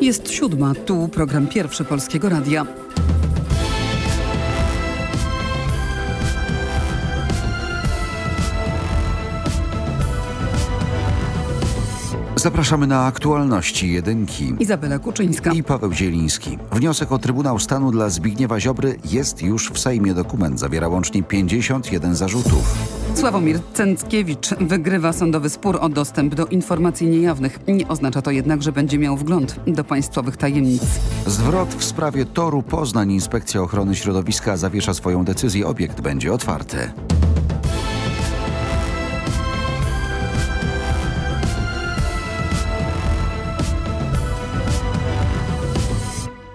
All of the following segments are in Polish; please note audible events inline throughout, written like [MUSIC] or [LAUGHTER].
Jest siódma, tu program pierwszy Polskiego Radia. Zapraszamy na aktualności jedynki. Izabela Kuczyńska. I Paweł Zieliński. Wniosek o Trybunał Stanu dla Zbigniewa Ziobry jest już w Sejmie. Dokument zawiera łącznie 51 zarzutów. Sławomir Cęckiewicz wygrywa sądowy spór o dostęp do informacji niejawnych. Nie oznacza to jednak, że będzie miał wgląd do państwowych tajemnic. Zwrot w sprawie toru Poznań. Inspekcja Ochrony Środowiska zawiesza swoją decyzję. Obiekt będzie otwarty.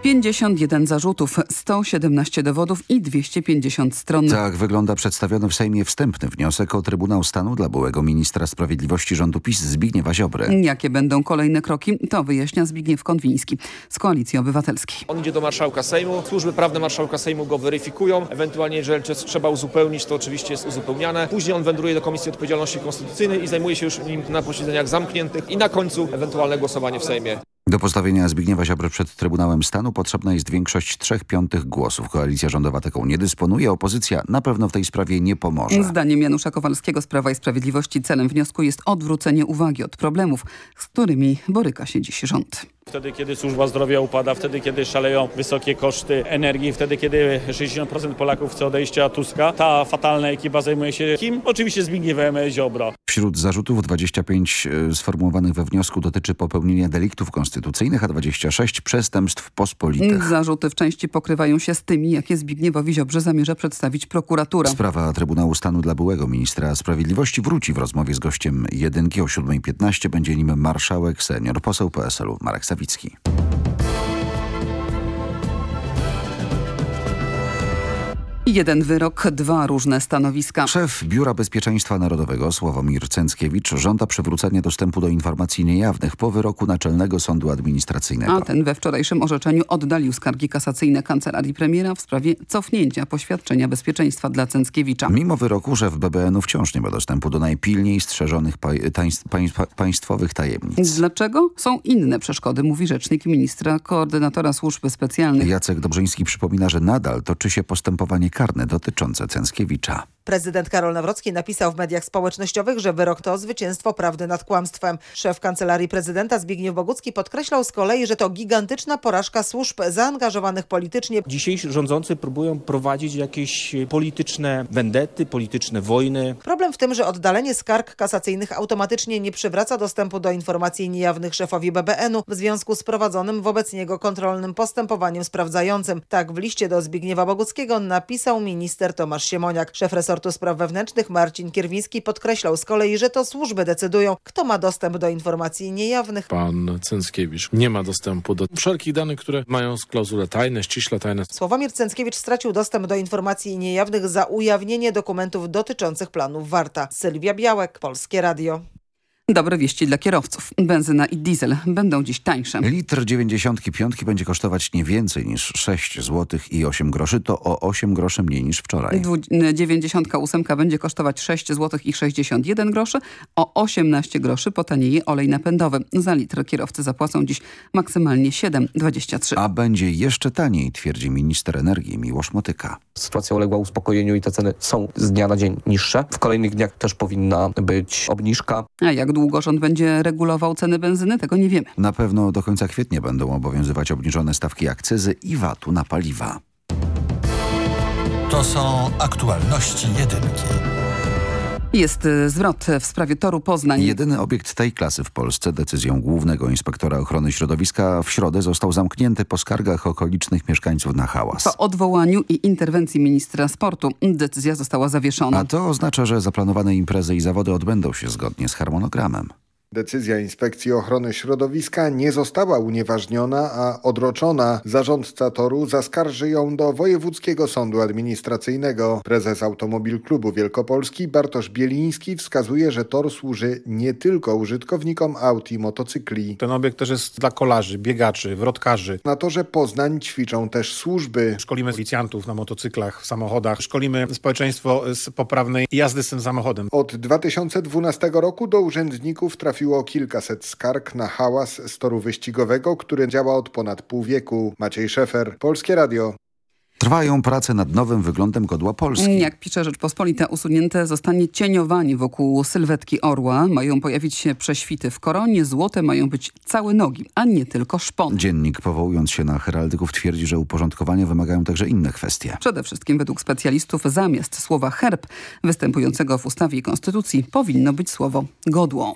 51 zarzutów, 117 dowodów i 250 stron. Tak wygląda przedstawiony w Sejmie wstępny wniosek o Trybunał Stanu dla byłego ministra sprawiedliwości rządu PiS Zbigniewa Ziobry. Jakie będą kolejne kroki, to wyjaśnia Zbigniew Konwiński z Koalicji Obywatelskiej. On idzie do marszałka Sejmu, służby prawne marszałka Sejmu go weryfikują, ewentualnie jeżeli coś trzeba uzupełnić, to oczywiście jest uzupełniane. Później on wędruje do Komisji Odpowiedzialności Konstytucyjnej i zajmuje się już nim na posiedzeniach zamkniętych i na końcu ewentualne głosowanie w Sejmie. Do postawienia Zbigniewa Ziobry przed Trybunałem Stanu potrzebna jest większość trzech piątych głosów. Koalicja rządowa taką nie dysponuje. Opozycja na pewno w tej sprawie nie pomoże. Zdaniem Janusza Kowalskiego z Prawa i Sprawiedliwości celem wniosku jest odwrócenie uwagi od problemów, z którymi boryka się dziś rząd. Wtedy, kiedy służba zdrowia upada, wtedy, kiedy szaleją wysokie koszty energii, wtedy, kiedy 60% Polaków chce odejścia Tuska, ta fatalna ekipa zajmuje się kim? Oczywiście Zbigniewem Ziobro. Wśród zarzutów 25 e, sformułowanych we wniosku dotyczy popełnienia deliktów konstytucyjnych, a 26 przestępstw pospolitych. Zarzuty w części pokrywają się z tymi, jakie Zbigniewowi Ziobrze zamierza przedstawić prokuratura. Sprawa Trybunału Stanu dla byłego ministra sprawiedliwości wróci w rozmowie z gościem jedynki o 7.15. Będzie nim marszałek senior, poseł PSL-u Marek Sawicki. Nowicki. Jeden wyrok, dwa różne stanowiska. Szef Biura Bezpieczeństwa Narodowego Sławomir Cęckiewicz żąda przywrócenia dostępu do informacji niejawnych po wyroku Naczelnego Sądu Administracyjnego. A ten we wczorajszym orzeczeniu oddalił skargi kasacyjne kancelarii premiera w sprawie cofnięcia poświadczenia bezpieczeństwa dla Cęckiewicza. Mimo wyroku szef BBN-u wciąż nie ma dostępu do najpilniej strzeżonych państwowych tajemnic. Dlaczego? Są inne przeszkody, mówi rzecznik ministra koordynatora służb specjalnych. Jacek Dobrzyński przypomina, że nadal toczy się postępowanie karne dotyczące Cęckiewicza. Prezydent Karol Nawrocki napisał w mediach społecznościowych, że wyrok to zwycięstwo prawdy nad kłamstwem. Szef Kancelarii Prezydenta Zbigniew Bogucki podkreślał z kolei, że to gigantyczna porażka służb zaangażowanych politycznie. Dzisiejsi rządzący próbują prowadzić jakieś polityczne wendety, polityczne wojny. Problem w tym, że oddalenie skarg kasacyjnych automatycznie nie przywraca dostępu do informacji niejawnych szefowi BBN-u w związku z prowadzonym wobec niego kontrolnym postępowaniem sprawdzającym. Tak w liście do Zbigniewa Boguckiego napisał minister Tomasz Siemoniak. Szef resortu spraw wewnętrznych Marcin Kierwiński podkreślał z kolei, że to służby decydują, kto ma dostęp do informacji niejawnych. Pan Cęckiewicz nie ma dostępu do wszelkich danych, które mają klauzulę tajne, ściśle tajne. Sławomir Cęckiewicz stracił dostęp do informacji niejawnych za ujawnienie dokumentów dotyczących planów Warta. Sylwia Białek, Polskie Radio. Dobre wieści dla kierowców. Benzyna i diesel będą dziś tańsze. Litr 95 będzie kosztować nie więcej niż 6 zł i 8 groszy. To o 8 groszy mniej niż wczoraj. 98 będzie kosztować 6 zł i 61 groszy. O 18 groszy potanieje olej napędowy. Za litr kierowcy zapłacą dziś maksymalnie 7,23. A będzie jeszcze taniej, twierdzi minister energii Miłosz Motyka. Sytuacja uległa uspokojeniu i te ceny są z dnia na dzień niższe. W kolejnych dniach też powinna być obniżka. A jak długo rząd będzie regulował ceny benzyny, tego nie wiemy. Na pewno do końca kwietnia będą obowiązywać obniżone stawki akcyzy i VAT-u na paliwa. To są aktualności jedynki. Jest y, zwrot w sprawie toru Poznań. Jedyny obiekt tej klasy w Polsce decyzją głównego inspektora ochrony środowiska w środę został zamknięty po skargach okolicznych mieszkańców na hałas. Po odwołaniu i interwencji ministra sportu decyzja została zawieszona. A to oznacza, że zaplanowane imprezy i zawody odbędą się zgodnie z harmonogramem. Decyzja Inspekcji Ochrony Środowiska nie została unieważniona, a odroczona. Zarządca toru zaskarży ją do Wojewódzkiego Sądu Administracyjnego. Prezes Automobil Klubu Wielkopolski Bartosz Bieliński wskazuje, że tor służy nie tylko użytkownikom aut i motocykli. Ten obiekt też jest dla kolarzy, biegaczy, wrotkarzy. Na torze Poznań ćwiczą też służby. Szkolimy policjantów na motocyklach, w samochodach. Szkolimy społeczeństwo z poprawnej jazdy z tym samochodem. Od 2012 roku do urzędników trafi trafiło kilkaset skarg na hałas z toru wyścigowego, który działa od ponad pół wieku. Maciej Szefer, Polskie Radio. Trwają prace nad nowym wyglądem godła Polski. Jak pisze Rzeczpospolita, usunięte zostanie cieniowanie wokół sylwetki orła. Mają pojawić się prześwity w koronie, złote mają być całe nogi, a nie tylko szpon. Dziennik powołując się na heraldyków twierdzi, że uporządkowania wymagają także inne kwestie. Przede wszystkim według specjalistów zamiast słowa herb występującego w ustawie i konstytucji powinno być słowo godło.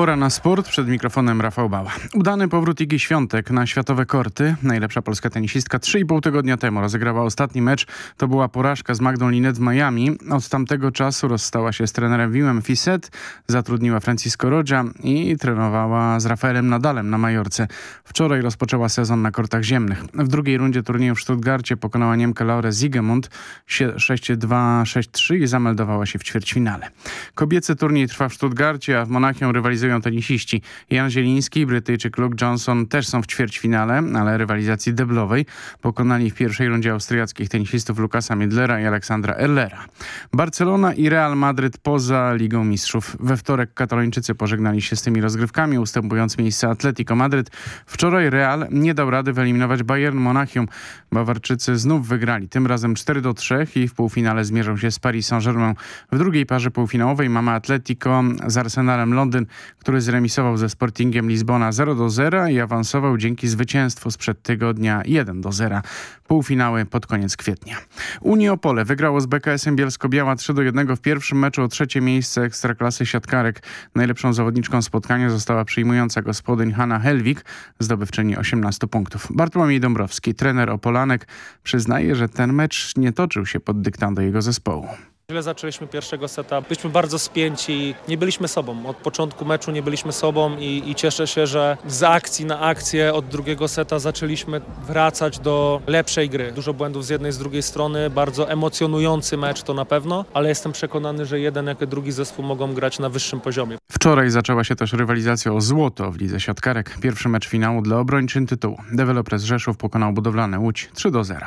Pora na sport. Przed mikrofonem Rafał Bała. Udany powrót Igi Świątek na światowe korty. Najlepsza polska tenisistka 3,5 tygodnia temu rozegrała ostatni mecz. To była porażka z Magdą Linet w Miami. Od tamtego czasu rozstała się z trenerem Wimem Fisset, zatrudniła Francisco Rogia i trenowała z Rafaelem Nadalem na Majorce. Wczoraj rozpoczęła sezon na kortach ziemnych. W drugiej rundzie turnieju w Stuttgarcie pokonała Niemkę Laurę Zigemund 6-2-6-3 i zameldowała się w ćwierćfinale. Kobiecy turniej trwa w Stuttgarcie, a w Monachium rywalizują tenisiści. Jan Zieliński i Brytyjczyk Luke Johnson też są w ćwierćfinale, ale rywalizacji deblowej pokonali w pierwszej rundzie austriackich tenisistów Lukasa Miedlera i Aleksandra Erlera. Barcelona i Real Madryt poza Ligą Mistrzów. We wtorek katalończycy pożegnali się z tymi rozgrywkami, ustępując miejsce Atletico Madryt. Wczoraj Real nie dał rady wyeliminować Bayern Monachium. Bawarczycy znów wygrali, tym razem 4 do 3 i w półfinale zmierzą się z Paris Saint-Germain. W drugiej parze półfinałowej mamy Atletico z Arsenalem Londyn, który zremisował ze Sportingiem Lizbona 0 do 0 i awansował dzięki zwycięstwu sprzed tygodnia 1 do 0. Półfinały pod koniec kwietnia. Unii Opole wygrało z BKS-em Bielsko-Biała 3 do 1 w pierwszym meczu o trzecie miejsce Ekstraklasy Siatkarek. Najlepszą zawodniczką spotkania została przyjmująca gospodyń Hanna Helwik, zdobywczyni 18 punktów. Bartłomiej Dąbrowski, trener Opolanek, przyznaje, że ten mecz nie toczył się pod dyktando jego zespołu. Źle zaczęliśmy pierwszego seta, byliśmy bardzo spięci, nie byliśmy sobą. Od początku meczu nie byliśmy sobą i, i, cieszę się, że z akcji na akcję od drugiego seta zaczęliśmy wracać do lepszej gry. Dużo błędów z jednej, z drugiej strony, bardzo emocjonujący mecz to na pewno, ale jestem przekonany, że jeden jak i drugi zespół mogą grać na wyższym poziomie. Wczoraj zaczęła się też rywalizacja o złoto w Lidze Siatkarek. Pierwszy mecz finału dla obrończyn tytułu. Deweloper z Rzeszów pokonał budowlane Łódź 3 do 0.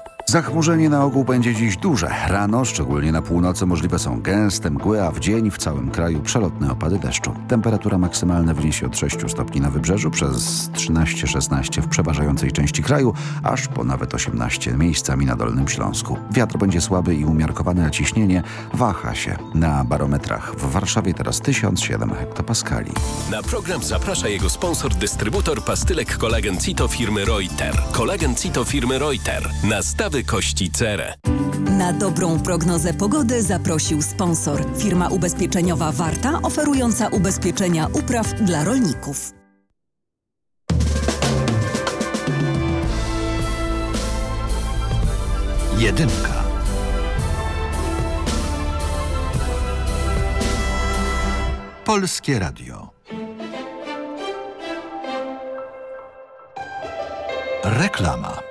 Zachmurzenie na ogół będzie dziś duże. Rano, szczególnie na północy, możliwe są gęste mgły, a w dzień w całym kraju przelotne opady deszczu. Temperatura maksymalna wyniesie od 6 stopni na wybrzeżu, przez 13-16 w przeważającej części kraju, aż po nawet 18 miejscami na Dolnym Śląsku. Wiatr będzie słaby i umiarkowany, a ciśnienie waha się. Na barometrach w Warszawie teraz 1007 hektopaskali. Na program zaprasza jego sponsor, dystrybutor pastylek kolagen Cito firmy Reuter. Kolagen Cito firmy Reuter. Kości cerę. Na dobrą prognozę pogody zaprosił sponsor. Firma ubezpieczeniowa Warta, oferująca ubezpieczenia upraw dla rolników. Jedynka. Polskie Radio. Reklama.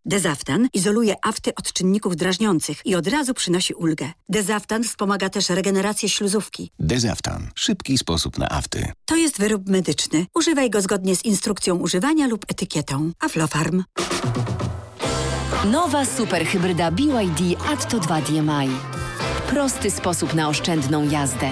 Dezaftan izoluje afty od czynników drażniących i od razu przynosi ulgę. Dezaftan wspomaga też regenerację śluzówki. Dezaftan. Szybki sposób na afty. To jest wyrób medyczny. Używaj go zgodnie z instrukcją używania lub etykietą. Aflofarm. Nowa superhybryda BYD Atto 2 DMI. Prosty sposób na oszczędną jazdę.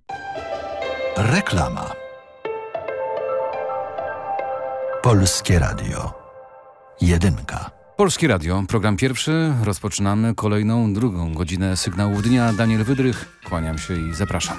Reklama. Polskie Radio. Jedynka. Polskie Radio, program pierwszy. Rozpoczynamy kolejną, drugą godzinę sygnałów dnia. Daniel Wydrych, kłaniam się i zapraszam.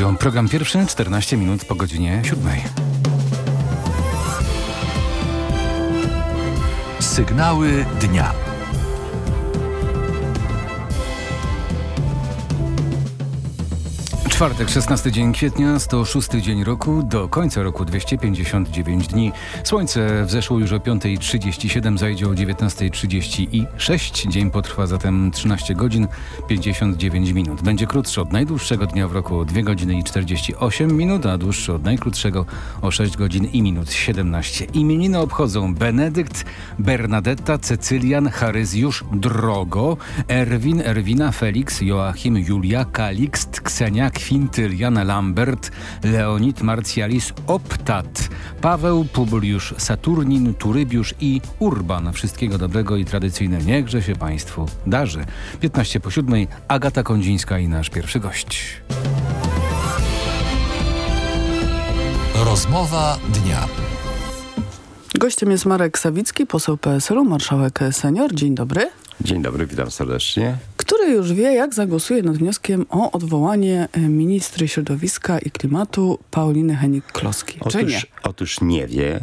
Radio, program pierwszy, 14 minut po godzinie 7. Sygnały dnia. Czwartek, 16 dzień kwietnia, 106 dzień roku, do końca roku 259 dni. Słońce wzeszło już o 5.37, zajdzie o 19.36. Dzień potrwa zatem 13 godzin 59 minut. Będzie krótszy od najdłuższego dnia w roku o 2 godziny i 48 minut, a dłuższy od najkrótszego o 6 godzin i minut 17. Imieniny obchodzą Benedykt, Bernadetta, Cecylian, Charyzjusz, Drogo, Erwin, Erwina, Felix, Joachim, Julia, Kalikst, Ksenia, Kwintylian, Lambert, Leonid, Marcjalis, Optat, Paweł, Publiusz, Saturnin, Turybiusz i Urban. Wszystkiego dobrego i tradycyjne niechże się Państwu darzy. 15 po 7, Agata Kondzińska i nasz pierwszy gość. Rozmowa dnia. Gościem jest Marek Sawicki, poseł PSL-u, marszałek senior. Dzień dobry. Dzień dobry, witam serdecznie. Który już wie, jak zagłosuje nad wnioskiem o odwołanie e, ministry środowiska i klimatu Pauliny Henik-Kloski. Czy nie? Otóż, otóż nie wie.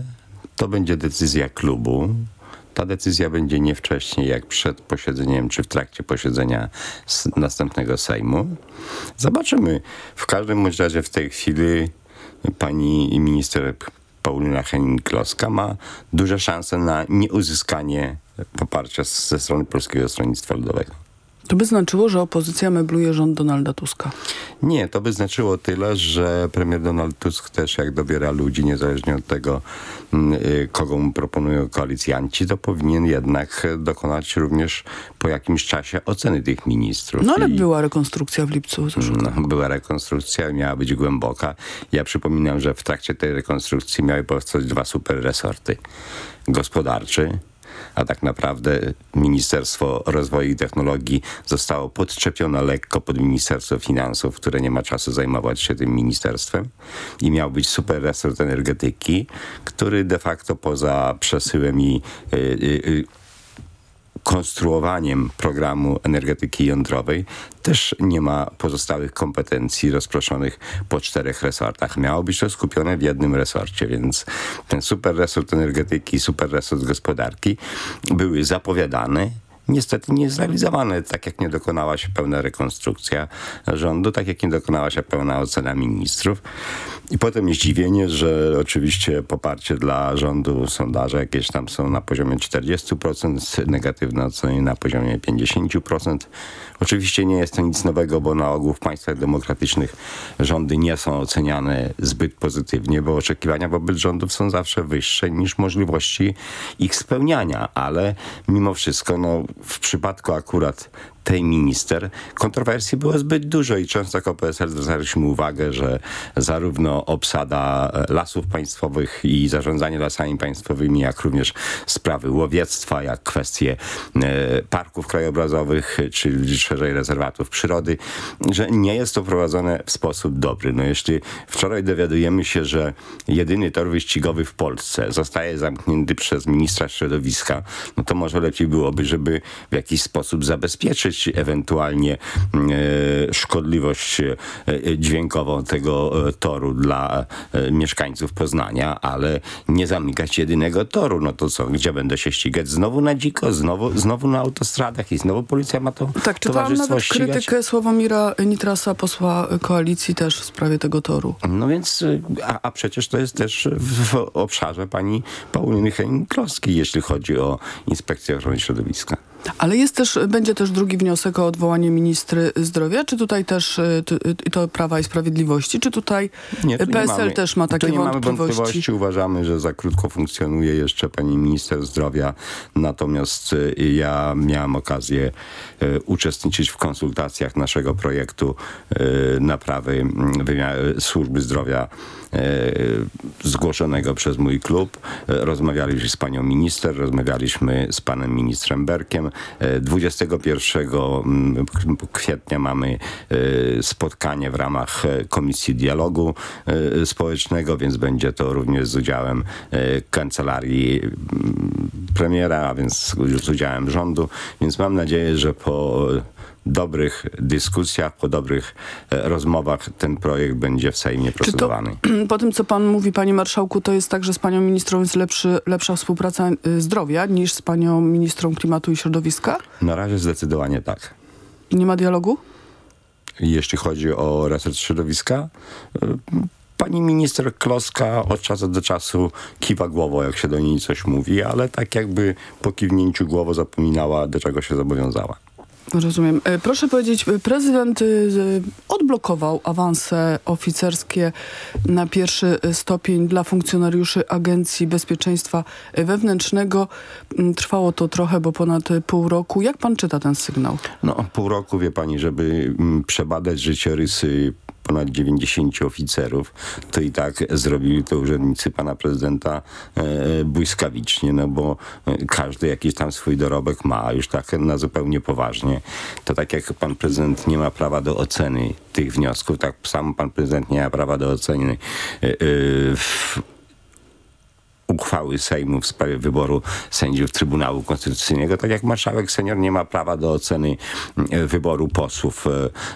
To będzie decyzja klubu. Ta decyzja będzie nie wcześniej jak przed posiedzeniem, czy w trakcie posiedzenia następnego Sejmu. Zobaczymy. W każdym bądź razie w tej chwili pani minister Paulina Henning-Kloska ma duże szanse na nieuzyskanie poparcia ze strony Polskiego Stronnictwa Ludowego. To by znaczyło, że opozycja mebluje rząd Donalda Tuska. Nie, to by znaczyło tyle, że premier Donald Tusk też jak dobiera ludzi, niezależnie od tego, mm, y, kogo mu proponują koalicjanci, to powinien jednak dokonać również po jakimś czasie oceny tych ministrów. No ale I- była rekonstrukcja w lipcu zeszłego. no, była rekonstrukcja, miała być głęboka. Ja przypominam, że w trakcie tej rekonstrukcji miały powstać dwa super resorty. Gospodarczy, a tak naprawdę Ministerstwo Rozwoju i Technologii zostało podczepione lekko pod Ministerstwo Finansów, które nie ma czasu zajmować się tym ministerstwem. I miał być super resort energetyki, który de facto poza przesyłem i y, y, y, konstruowaniem programu energetyki jądrowej też nie ma pozostałych kompetencji rozproszonych po czterech resortach. Miało być to skupione w jednym resorcie, więc ten super resort energetyki, super resort gospodarki były zapowiadane, niestety nie zrealizowane, tak jak nie dokonała się pełna rekonstrukcja rządu, tak jak nie dokonała się pełna ocena ministrów. I potem zdziwienie, że oczywiście poparcie dla rządu sondaże jakieś tam są na poziomie 40%, negatywne oceny na poziomie 50%. Oczywiście nie jest to nic nowego, bo na ogół w państwach demokratycznych rządy nie są oceniane zbyt pozytywnie, bo oczekiwania wobec rządów są zawsze wyższe niż możliwości ich spełniania, ale mimo wszystko no, w przypadku akurat tej minister kontrowersji było zbyt dużo i często jako PSL zwracaliśmy uwagę, że zarówno obsada e, lasów państwowych i zarządzanie lasami państwowymi, jak również sprawy łowiectwa, jak kwestie e, parków krajobrazowych, czy szerzej rezerwatów przyrody, że nie jest to prowadzone w sposób dobry. No jeśli wczoraj dowiadujemy się, że jedyny tor wyścigowy w Polsce zostaje zamknięty przez ministra środowiska, no to może lepiej byłoby, żeby w jakiś sposób zabezpieczyć ewentualnie e, szkodliwość e, dźwiękową tego e, toru dla mieszkańców Poznania, ale nie zamykać jedynego toru. No to co, gdzie będę się ścigać? Znowu na dziko, znowu, znowu na autostradach i znowu policja ma to Tak, czytałam nawet ścigać? krytykę Sławomira Nitrasa, posła koalicji też w sprawie tego toru. No więc, y, a, a przecież to jest też w, w obszarze pani Pauliny Henning-Kloskiej, jeśli chodzi o Inspekcję Ochrony Środowiska. Ale jest też, będzie też drugi wniosek o odwołanie ministry zdrowia, czy tutaj też y, y, to Prawa i Sprawiedliwości, czy tutaj tu y, PSL też ma takie tu nie mamy wątpliwości? wątpliwości. Uważamy, że za krótko funkcjonuje jeszcze pani minister zdrowia. Natomiast y, ja miałem okazję uczestniczyć w konsultacjach naszego projektu naprawy służby zdrowia zgłoszonego przez mój klub. Rozmawialiśmy z panią minister, rozmawialiśmy z panem ministrem Berkiem. Y, 21 mm, kwietnia mamy y, spotkanie w ramach e, Komisji Dialogu e, Społecznego, więc będzie to również z udziałem e, kancelarii mm, premiera, a więc z udziałem rządu. Więc mam nadzieję, że po dobrych dyskusjach, po dobrych e, rozmowach ten projekt będzie w Sejmie Czy to, procedowany. [CLEARS THROAT] po tym, co pan mówi, panie marszałku, to jest tak, że z panią ministrą jest lepszy, lepsza współpraca y, zdrowia niż z panią ministrą klimatu i środowiska? Na razie zdecydowanie tak. I nie ma dialogu? jeśli chodzi o resort środowiska. Y, Pani minister Kloska od czasu do czasu kiwa głową, jak się do niej coś mówi, ale tak jakby po kiwnięciu głową zapominała, do czego się zobowiązała. Rozumiem. E, Proszę powiedzieć, e, prezydent z- odblokował awanse oficerskie na pierwszy e, stopień dla funkcjonariuszy Agencji Bezpieczeństwa Wewnętrznego. Mm, Trwało to trochę, bo ponad e, pół roku. Jak pan czyta ten sygnał? No, pół roku, wie pani, żeby mm, przebadać życiorysy ponad 90 oficerów, to i tak zrobili to urzędnicy pana prezydenta e, błyskawicznie, no bo e, każdy jakiś tam swój dorobek ma, już tak na zupełnie poważnie. To tak jak pan prezydent nie ma prawa do oceny tych wniosków, tak sam pan prezydent nie ma prawa do oceny e, uchwały Sejmu w sprawie wyboru sędziów Trybunału Konstytucyjnego, tak jak marszałek senior nie ma prawa do oceny e, wyboru posłów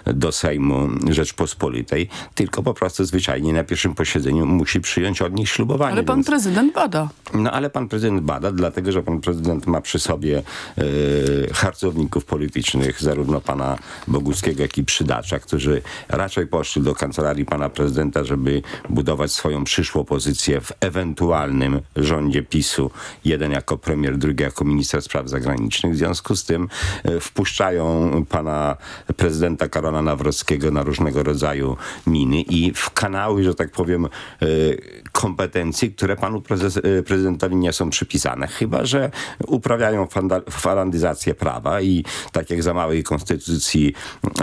e, do Sejmu Rzeczpospolitej, tylko po prostu zwyczajnie na pierwszym posiedzeniu musi przyjąć od nich ślubowanie. Ale pan prezydent bada. No ale pan prezydent bada, dlatego że pan prezydent ma przy sobie e, harcowników politycznych, zarówno pana Boguckiego, jak i Przydacza, którzy raczej poszli do kancelarii pana prezydenta, żeby budować swoją przyszłą pozycję w ewentualnym rządzie PiSu. Jeden jako premier, drugi jako minister spraw zagranicznych. W związku z tym e, wpuszczają pana prezydenta Karola Nawrockiego na różnego rodzaju miny i w kanały, że tak powiem, e, kompetencji, które panu prezes, prezydentowi nie są przypisane. Chyba, że uprawiają falandyzację prawa i tak jak za małej konstytucji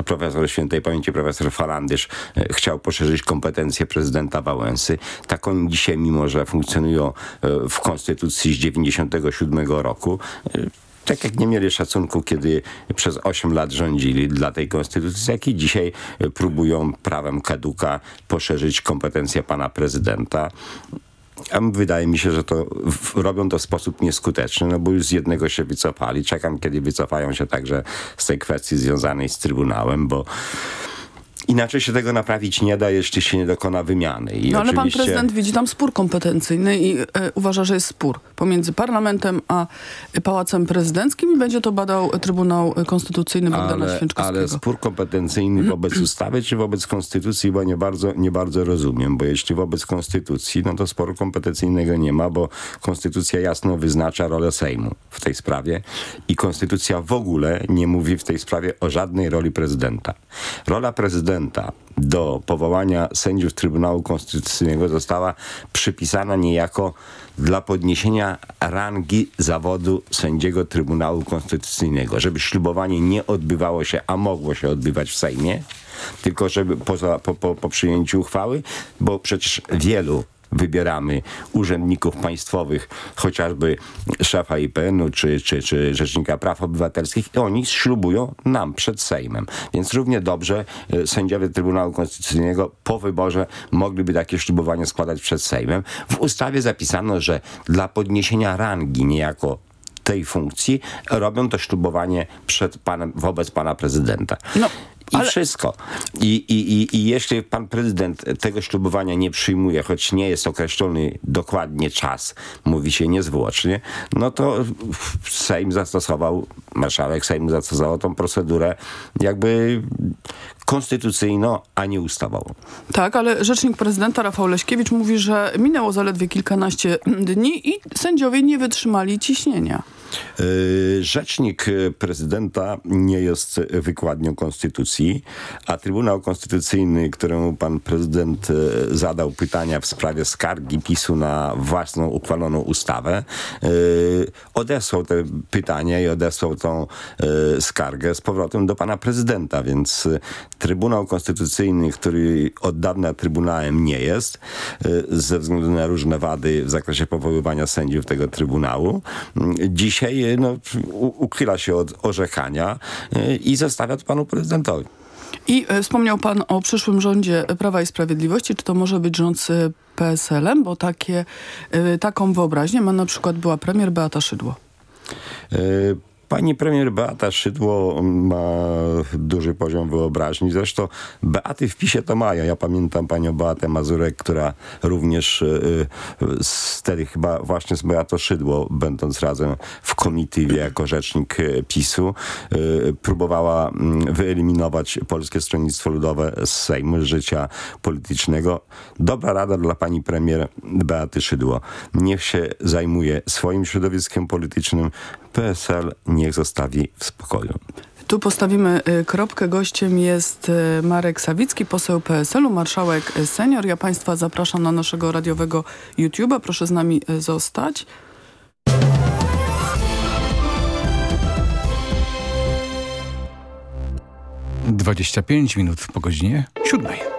profesor świętej pamięci profesor Falandysz e, chciał poszerzyć kompetencje prezydenta Wałęsy, tak oni dzisiaj, mimo że funkcjonują e, w konstytucji z 97 roku, e, tak jak nie mieli szacunku, kiedy przez 8 lat rządzili dla tej konstytucji, jak i dzisiaj próbują prawem kaduka poszerzyć kompetencje pana prezydenta. A wydaje mi się, że to w, robią to w sposób nieskuteczny, no bo już z jednego się wycofali. Czekam, kiedy wycofają się także z tej kwestii związanej z Trybunałem, bo inaczej się tego naprawić nie da, jeśli się nie dokona wymiany. I No ale pan prezydent widzi tam spór kompetencyjny i e, uważa, że jest spór pomiędzy parlamentem a Pałacem Prezydenckim i będzie to badał Trybunał Konstytucyjny Bogdana ale, Święczkowskiego. ale spór kompetencyjny wobec [CLEARS THROAT] ustawy czy wobec konstytucji, bo nie bardzo, nie bardzo rozumiem, bo jeśli wobec konstytucji, no to sporu kompetencyjnego nie ma, bo konstytucja jasno wyznacza rolę Sejmu w tej sprawie i konstytucja w ogóle nie mówi w tej sprawie o żadnej roli prezydenta. Rola prezydenta do powołania sędziów Trybunału Konstytucyjnego została przypisana niejako dla podniesienia rangi zawodu sędziego Trybunału Konstytucyjnego, żeby ślubowanie nie odbywało się, a mogło się odbywać w Sejmie, tylko żeby po, po, po przyjęciu uchwały, bo przecież wielu wybieramy urzędników państwowych, chociażby szefa IPN-u czy, czy, czy Rzecznika Praw Obywatelskich i oni ślubują nam przed Sejmem. Więc równie dobrze e, sędziowie Trybunału Konstytucyjnego po wyborze mogliby takie ślubowanie składać przed Sejmem. W ustawie zapisano, że dla podniesienia rangi niejako tej funkcji robią to ślubowanie przed panem, wobec pana prezydenta. I wszystko. I, i, i, I jeśli pan prezydent tego ślubowania nie przyjmuje, choć nie jest określony dokładnie czas, mówi się niezwłocznie, no to Sejm zastosował, marszałek Sejmu zastosował tą procedurę jakby konstytucyjną, a nie ustawową. Tak, ale rzecznik prezydenta Rafał Leśkiewicz mówi, że minęło zaledwie kilkanaście dni i sędziowie nie wytrzymali ciśnienia. Yy, Rzecznik yy, prezydenta nie jest wykładnią konstytucji, a Trybunał Konstytucyjny, któremu pan prezydent yy, zadał pytania w sprawie skargi PiSu na własną uchwaloną ustawę, odesłał te pytania i odesłał tą skargę z powrotem do pana prezydenta, więc Trybunał Konstytucyjny, który od dawna Trybunałem nie jest, ze względu na różne wady w zakresie powoływania sędziów tego Trybunału, yy, dzisiaj no, u- uchyla się od orzekania yy, i zostawia to panu prezydentowi. I e, wspomniał pan o przyszłym rządzie Prawa i Sprawiedliwości. Czy to może być rząd z PSL-em? Bo takie, e, taką wyobraźnię ma na przykład była premier Beata Szydło. Pani premier Beata Szydło ma duży poziom wyobraźni. Zresztą Beaty w PiSie to mają. Ja pamiętam panią Beatę Mazurek, która również y, y, wtedy chyba właśnie z Beatą Szydło, będąc razem w komitywie jako rzecznik y, PiSu, próbowała mm, wyeliminować Polskie Stronnictwo Ludowe z Sejmu, z życia politycznego. Dobra rada dla pani premier Beaty Szydło. Niech się zajmuje swoim środowiskiem politycznym. PSL niech zostawi w spokoju. Tu postawimy y, kropkę. Gościem jest y, Marek Sawicki, poseł PSL-u, marszałek y, senior. Ja Państwa zapraszam na naszego radiowego YouTube'a. Proszę z nami zostać. Dwadzieścia pięć minut po godzinie siódmej.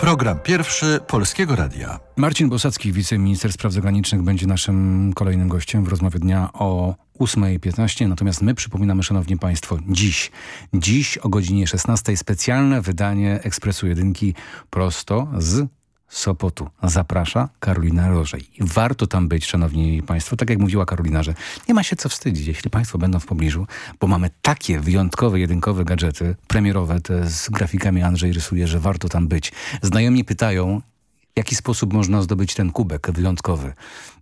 Program pierwszy Polskiego Radia. Marcin Bosacki, wiceminister spraw zagranicznych, będzie naszym kolejnym gościem w rozmowie dnia o 8.15. Natomiast my przypominamy, szanowni państwo, dziś, dziś o godzinie 16 specjalne wydanie Ekspresu Jedynki prosto z Sopotu. Zaprasza Karolina Rożej. Warto tam być, szanowni państwo. Tak jak mówiła Karolina, że nie ma się co wstydzić, jeśli państwo będą w pobliżu, bo mamy takie wyjątkowe, jedynkowe gadżety, premierowe, te z grafikami Andrzej rysuje, że warto tam być. Znajomi pytają, w jaki sposób można zdobyć ten kubek wyjątkowy.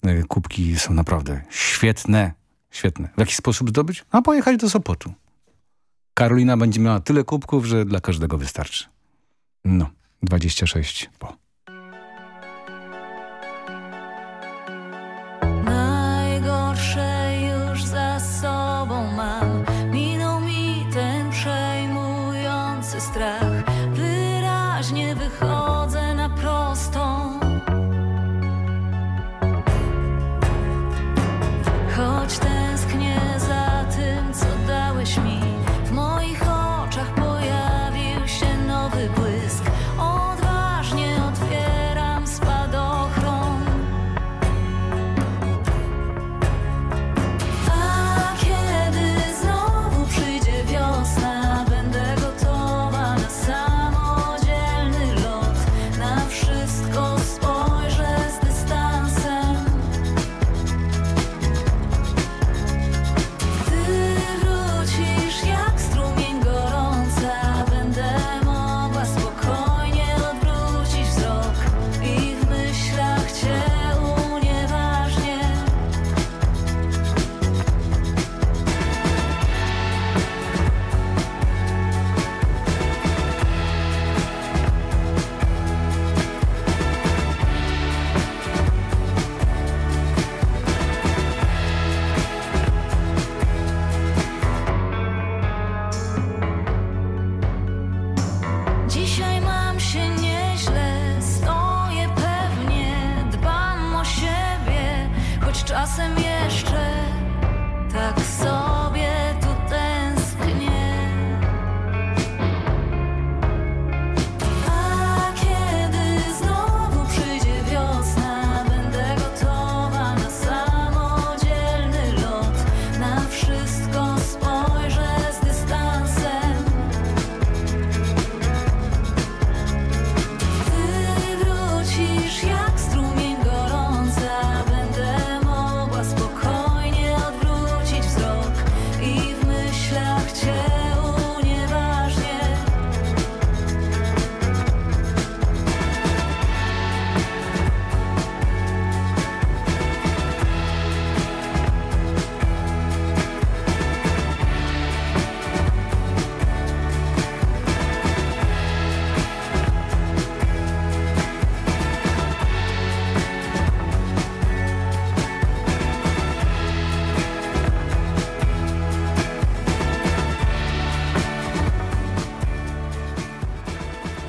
Y, Kubki są naprawdę świetne, świetne. W jaki sposób zdobyć? A pojechać do Sopotu. Karolina będzie miała tyle kubków, że dla każdego wystarczy. No, 26 po.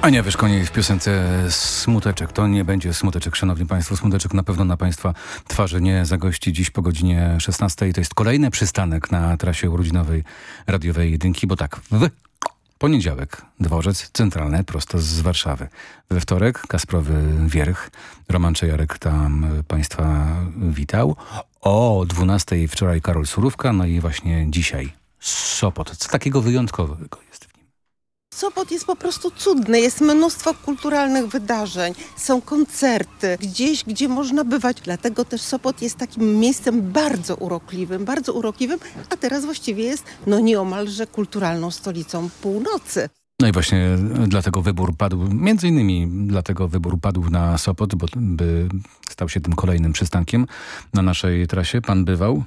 Ania Wyszkoniej w piosence Smuteczek. To nie będzie smuteczek, szanowni państwo. Smuteczek na pewno na państwa twarzy nie zagości dziś po godzinie 16. To jest kolejny przystanek na trasie urodzinowej radiowej jedynki, bo tak, w poniedziałek dworzec centralny prosto z Warszawy. We wtorek Kasprowy Wierch. Roman Czejarek tam państwa witał. O 12 wczoraj Karol Surówka, no i właśnie dzisiaj Sopot. Co takiego wyjątkowego? Sopot jest po prostu cudny, jest mnóstwo kulturalnych wydarzeń, są koncerty, gdzieś, gdzie można bywać. Dlatego też Sopot jest takim miejscem bardzo urokliwym, bardzo urokliwym, a teraz właściwie jest no nieomalże kulturalną stolicą północy. No i właśnie dlatego wybór padł, między innymi dlatego wybór padł na Sopot, bo by stał się tym kolejnym przystankiem na naszej trasie. Pan bywał?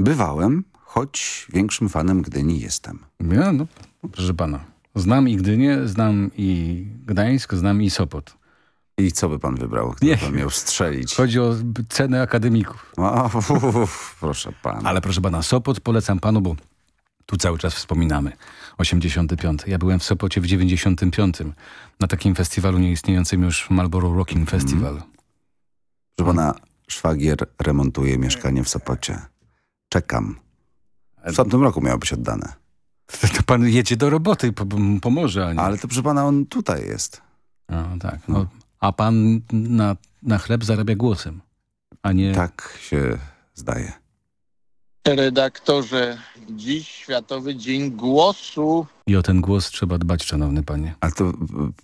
Bywałem, choć większym fanem Gdyni jestem. Ja, no, proszę pana. Znam i Gdynię, znam i Gdańsk, znam i Sopot. I co by pan wybrał, gdyby pan miał strzelić? Chodzi o cenę akademików. O, uf, proszę pana. Ale proszę pana, Sopot polecam panu, bo tu cały czas wspominamy. 85. Ja byłem w Sopocie w 95. Na takim festiwalu nieistniejącym już Marlboro Rocking Festival. Mm. Proszę pana, szwagier remontuje mieszkanie w Sopocie. Czekam. W tamtym roku miało być oddane. Pan jedzie do roboty, po, pomoże. A nie. Ale to proszę pana, on tutaj jest. No tak. No. A pan na, na chleb zarabia głosem, a nie... Tak się zdaje. Redaktorze, dziś Światowy Dzień Głosu. I o ten głos trzeba dbać, szanowny panie. Ale to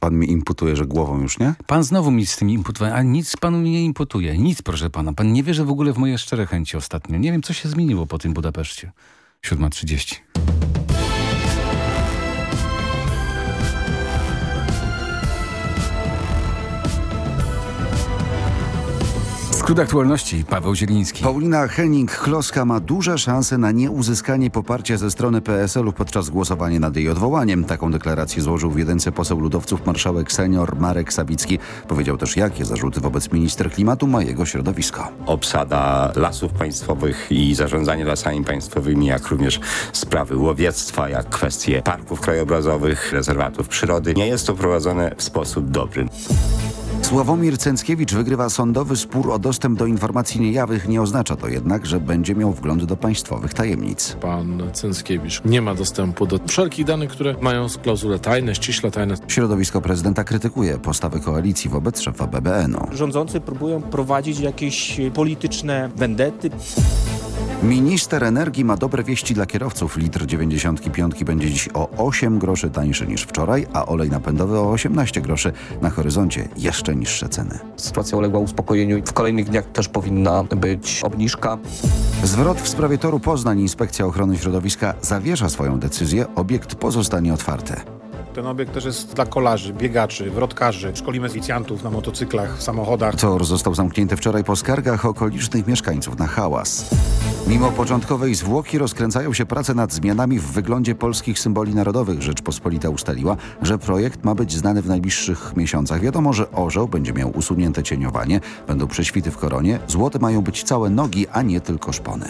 pan mi imputuje, że głową już nie? Pan znowu mi z tym imputuje, a nic panu nie imputuje. Nic, proszę pana. Pan nie wierzy w ogóle w moje szczere chęci ostatnio. Nie wiem, co się zmieniło po tym Budapeszcie. 7.30. Skrót aktualności, Paweł Zieliński. Paulina Henning-Kloska ma duże szanse na nieuzyskanie poparcia ze strony PSL-u podczas głosowania nad jej odwołaniem. Taką deklarację złożył w jedynce poseł ludowców marszałek senior Marek Sabicki. Powiedział też, jakie zarzuty wobec minister klimatu ma jego środowisko. Obsada lasów państwowych i zarządzanie lasami państwowymi, jak również sprawy łowiectwa, jak kwestie parków krajobrazowych, rezerwatów przyrody. Nie jest to prowadzone w sposób dobry. Sławomir Cęckiewicz wygrywa sądowy spór o dostęp do informacji niejawnych. Nie oznacza to jednak, że będzie miał wgląd do państwowych tajemnic. Pan Cęckiewicz nie ma dostępu do wszelkich danych, które mają klauzulę tajne, ściśle tajne. Środowisko prezydenta krytykuje postawę koalicji wobec szefa BBN-u. Rządzący próbują prowadzić jakieś polityczne wendety. Minister energii ma dobre wieści dla kierowców. Litr 95 będzie dziś o 8 groszy tańszy niż wczoraj, a olej napędowy o 18 groszy. Na horyzoncie jeszcze niższe ceny. Sytuacja uległa uspokojeniu. W kolejnych dniach też powinna być obniżka. Zwrot w sprawie toru Poznań. Inspekcja Ochrony Środowiska zawiesza swoją decyzję. Obiekt pozostanie otwarty. Ten obiekt też jest dla kolarzy, biegaczy, wrotkarzy. Szkolimy policjantów na motocyklach, w samochodach. Tor został zamknięty wczoraj po skargach okolicznych mieszkańców na hałas. Mimo początkowej zwłoki rozkręcają się prace nad zmianami w wyglądzie polskich symboli narodowych. Rzeczpospolita ustaliła, że projekt ma być znany w najbliższych miesiącach. Wiadomo, że orzeł będzie miał usunięte cieniowanie, będą prześwity w koronie, złote mają być całe nogi, a nie tylko szpony.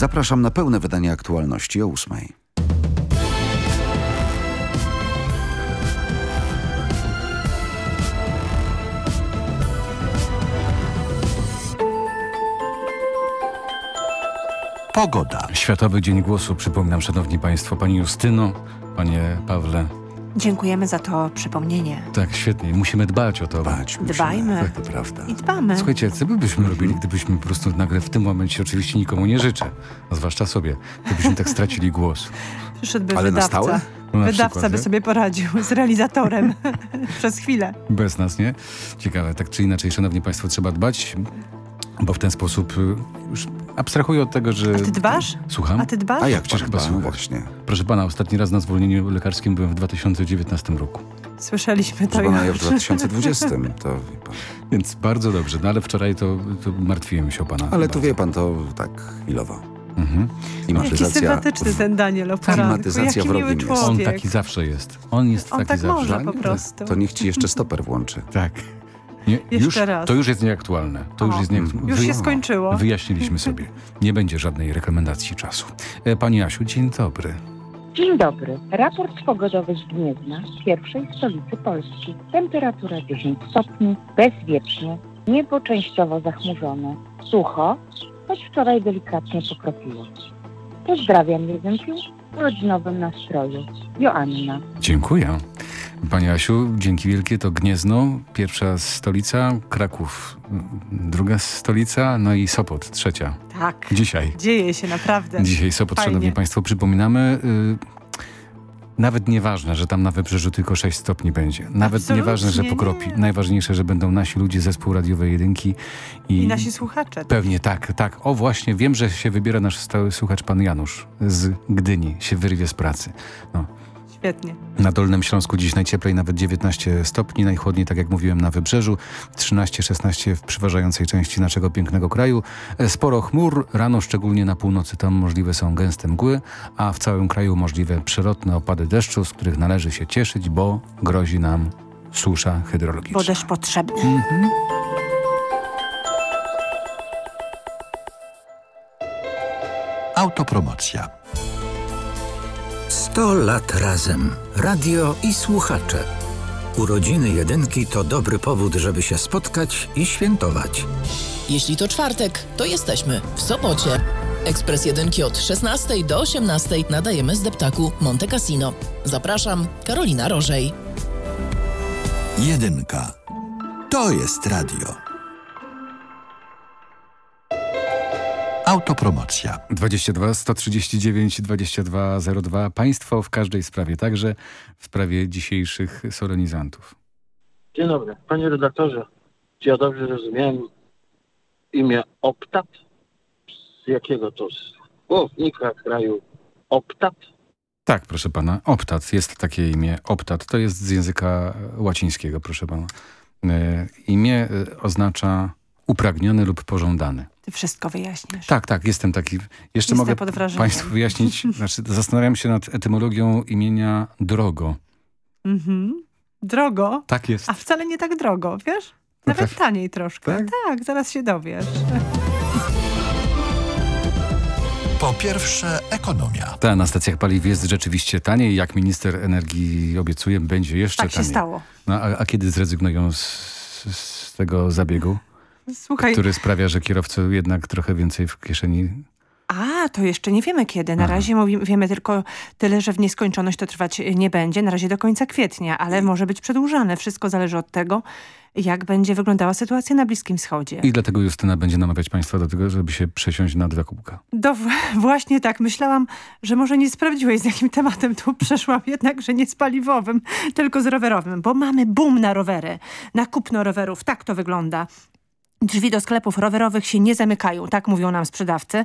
Zapraszam na pełne wydanie aktualności o ósmej. Pogoda. Światowy Dzień Głosu, przypominam, szanowni państwo, pani Justyno, panie Pawle. Dziękujemy za to przypomnienie. Tak, świetnie. Musimy dbać o to. Dbać Dbajmy. Tak, to prawda. I dbamy. Słuchajcie, co by byśmy robili, gdybyśmy po prostu nagle w tym momencie, oczywiście nikomu nie życzę, a zwłaszcza sobie, gdybyśmy tak stracili głos. Przyszedłby Ale na wydawca. stałe? No na wydawca przykład, by nie? sobie poradził z realizatorem [LAUGHS] przez chwilę. Bez nas, nie? Ciekawe, tak czy inaczej, szanowni państwo, trzeba dbać, bo w ten sposób y, już abstrahuję od tego, że... A ty dbasz? Słucham? A ty dbasz? A jak Przecież pan chyba dba? słuchasz. Właśnie. Proszę pana, ostatni raz na zwolnieniu lekarskim byłem w 2019 roku. Słyszeliśmy to Proszę pana, ja w już. 2020, [LAUGHS] to wie pan. Więc bardzo dobrze, no ale wczoraj to, to martwiłem się o pana. Ale to wie pan, to tak chwilowo. Mhm. Jaki Klimatyzacja, sympatyczny ten Daniel o poranku. klimatyzacja Jaki miły jest. człowiek. On taki zawsze jest. On jest On taki tak zawsze. może po prostu. to niech ci jeszcze stoper włączy. Tak. Nie, Jeszcze już, raz. To już jest nieaktualne. To już O, jest nieaktualne. już się skończyło. Wyjaśniliśmy sobie. Nie będzie żadnej rekomendacji czasu. E, Pani Asiu, dzień dobry. Dzień dobry. Raport pogodowy z Gniezna, pierwszej stolicy Polski. Temperatura 10 stopni, bezwiecznie, niebo częściowo zachmurzone, sucho, choć wczoraj delikatnie pokropiło. Pozdrawiam jeden pił w rodzinowym nastroju. Joanna. Dziękuję. Pani Asiu, dzięki wielkie. To Gniezno, pierwsza stolica, Kraków, druga stolica, no i Sopot, trzecia. Tak. Dzisiaj. Dzieje się naprawdę. Dzisiaj Sopot, Fajnie. szanowni państwo, przypominamy... Y, nawet nieważne, że tam na wybrzeżu tylko 6 stopni będzie. Nawet Absolutnie nieważne, że nie. pokropi. Najważniejsze, że będą nasi ludzie zespół radiowej jedynki. I, I nasi słuchacze. Pewnie tak, tak. O właśnie, wiem, że się wybiera nasz stały słuchacz pan Janusz z Gdyni. Się wyrwie z pracy. No. Świetnie. Na Dolnym Śląsku dziś najcieplej nawet 19 stopni, najchłodniej, tak jak mówiłem, na Wybrzeżu, 13-16 w przeważającej części naszego pięknego kraju. E, Sporo chmur, rano szczególnie na północy tam możliwe są gęste mgły, a w całym kraju możliwe przelotne opady deszczu, z których należy się cieszyć, bo grozi nam susza hydrologiczna. Bo deszcz potrzebny. Mhm. Autopromocja. 100 lat razem. Radio i słuchacze. Urodziny jedynki to dobry powód, żeby się spotkać i świętować. Jeśli to czwartek, to jesteśmy w Sopocie. Ekspres jedynki od 16 do 18 nadajemy z deptaku Monte Cassino. Zapraszam, Karolina Rożej. Jedynka. To jest radio. Autopromocja. 22 139 2202. Państwo w każdej sprawie, także w sprawie dzisiejszych solenizantów. Dzień dobry. Panie redaktorze, czy ja dobrze rozumiałem imię Optat? Z jakiego to słownika kraju Optat? Tak, proszę pana. Optat jest takie imię. Optat to jest z języka łacińskiego, proszę pana. E, imię e, oznacza upragniony lub pożądany. Wszystko wyjaśnisz. Tak, tak, jestem taki. Jeszcze Jestem mogę państwu wyjaśnić, [LAUGHS] znaczy zastanawiam się nad etymologią imienia Drogo. Mhm. Drogo. Tak jest. A wcale nie tak drogo, wiesz? Nawet taniej troszkę. Tak? zaraz się dowiesz. Po pierwsze, ekonomia. Ta na stacjach paliw jest rzeczywiście taniej. Jak minister energii obiecuje, będzie jeszcze Tak się taniej. stało. No, a, a kiedy zrezygnują z, z tego zabiegu, Słuchaj, który sprawia, że kierowcy jednak trochę więcej w kieszeni a to jeszcze nie wiemy kiedy. Na razie mówimy, wiemy tylko tyle, że w nieskończoność to trwać nie będzie. Na razie do końca kwietnia, ale może być przedłużane. Wszystko zależy od tego, jak będzie wyglądała sytuacja na Bliskim Wschodzie. I dlatego Justyna będzie namawiać państwa do tego, żeby się przesiąść na dwa kółka. Do, [LAUGHS] właśnie tak. Myślałam, że może nie sprawdziłeś, z jakim tematem tu [LAUGHS] przeszłam, jednak, że nie z paliwowym, tylko z rowerowym, bo mamy boom na rowery, na kupno rowerów. Tak to wygląda. Drzwi do sklepów rowerowych się nie zamykają, tak mówią nam sprzedawcy.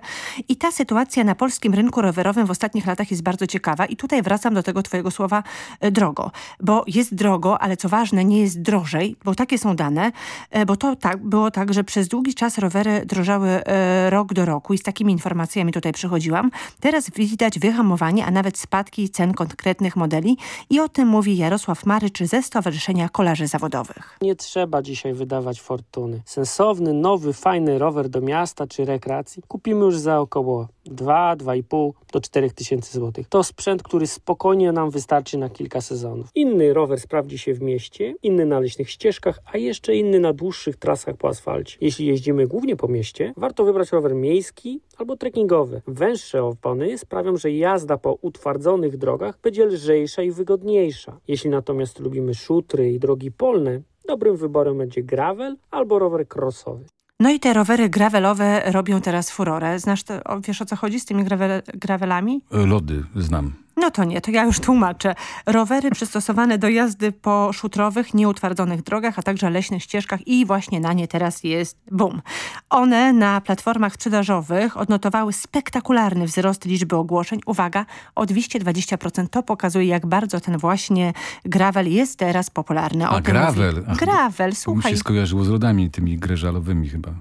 I ta sytuacja na polskim rynku rowerowym w ostatnich latach jest bardzo ciekawa. I tutaj wracam do tego twojego słowa e, drogo. Bo jest drogo, ale co ważne, nie jest drożej, bo takie są dane. E, Bo to tak, było tak, że przez długi czas rowery drożały e, rok do roku i z takimi informacjami tutaj przychodziłam. Teraz widać wyhamowanie, a nawet spadki cen konkretnych modeli. I o tym mówi Jarosław Marycz ze Stowarzyszenia Kolarzy Zawodowych. Nie trzeba dzisiaj wydawać fortuny. Nowy, fajny rower do miasta czy rekreacji kupimy już za około 2, 2,5 do 4 tysięcy złotych. To sprzęt, który spokojnie nam wystarczy na kilka sezonów. Inny rower sprawdzi się w mieście, inny na leśnych ścieżkach, a jeszcze inny na dłuższych trasach po asfalcie. Jeśli jeździmy głównie po mieście, warto wybrać rower miejski albo trekkingowy. Węższe opony sprawią, że jazda po utwardzonych drogach będzie lżejsza i wygodniejsza. Jeśli natomiast lubimy szutry i drogi polne, dobrym wyborem będzie gravel albo rower crossowy. No i te rowery gravelowe robią teraz furorę. Znasz, to, wiesz o co chodzi z tymi gravel, gravelami? E, Lody znam. No to nie, to ja już tłumaczę. Rowery przystosowane do jazdy po szutrowych, nieutwardzonych drogach, a także leśnych ścieżkach i właśnie na nie teraz jest boom. One na platformach sprzedażowych odnotowały spektakularny wzrost liczby ogłoszeń. Uwaga, o 220%. To pokazuje, jak bardzo ten właśnie gravel jest teraz popularny. O A gravel. Mówi. Gravel, To mi słuchaj. się skojarzyło z lodami tymi greżalowymi chyba.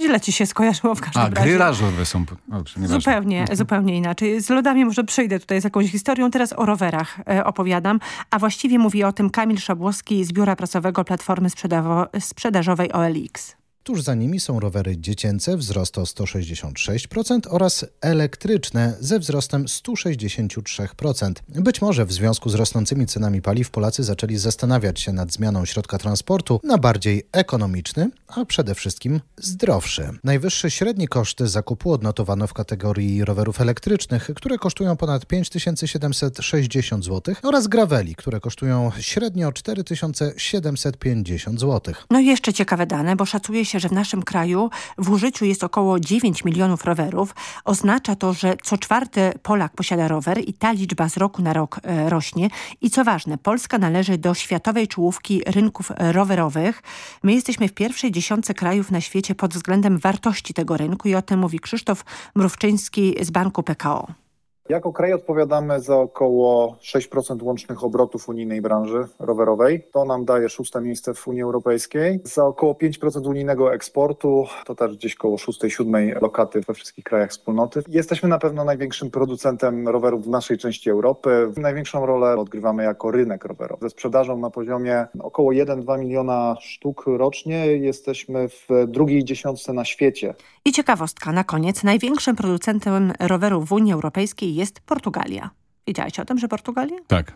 Źle ci się skojarzyło w każdym A, razie. grylażowe są. Dobrze, nieważne. Zupełnie, Mhm. zupełnie inaczej. Z lodami może przyjdę tutaj z jakąś historią. Teraz o rowerach e, opowiadam, a właściwie mówi o tym Kamil Szabłowski z Biura Prasowego Platformy Sprzedawo- Sprzedażowej OLX. Tuż za nimi są rowery dziecięce, wzrost o 166% oraz elektryczne ze wzrostem 163%. Być może w związku z rosnącymi cenami paliw Polacy zaczęli zastanawiać się nad zmianą środka transportu na bardziej ekonomiczny, a przede wszystkim zdrowszy. Najwyższy średni koszt zakupu odnotowano w kategorii rowerów elektrycznych, które kosztują ponad 5760 zł oraz graveli, które kosztują średnio 4750 zł. No i jeszcze ciekawe dane, bo szacuje się, że w naszym kraju w użyciu jest około 9 milionów rowerów. Oznacza to, że co czwarty Polak posiada rower i ta liczba z roku na rok e, rośnie. I co ważne, Polska należy do światowej czołówki rynków rowerowych. My jesteśmy w pierwszej dziesiątce krajów na świecie pod względem wartości tego rynku i o tym mówi Krzysztof Mrówczyński z Banku PKO. Jako kraj odpowiadamy za około 6% łącznych obrotów unijnej branży rowerowej. To nam daje szóste miejsce w Unii Europejskiej. Za około 5% unijnego eksportu, to też gdzieś około 6-7 lokaty we wszystkich krajach wspólnoty. Jesteśmy na pewno największym producentem rowerów w naszej części Europy. Największą rolę odgrywamy jako rynek rowerowy. Ze sprzedażą na poziomie około 1-2 miliona sztuk rocznie jesteśmy w drugiej dziesiątce na świecie. I ciekawostka na koniec. Największym producentem rowerów w Unii Europejskiej jest Portugalia. Wiedziałeś o tym, że Portugalia? Tak.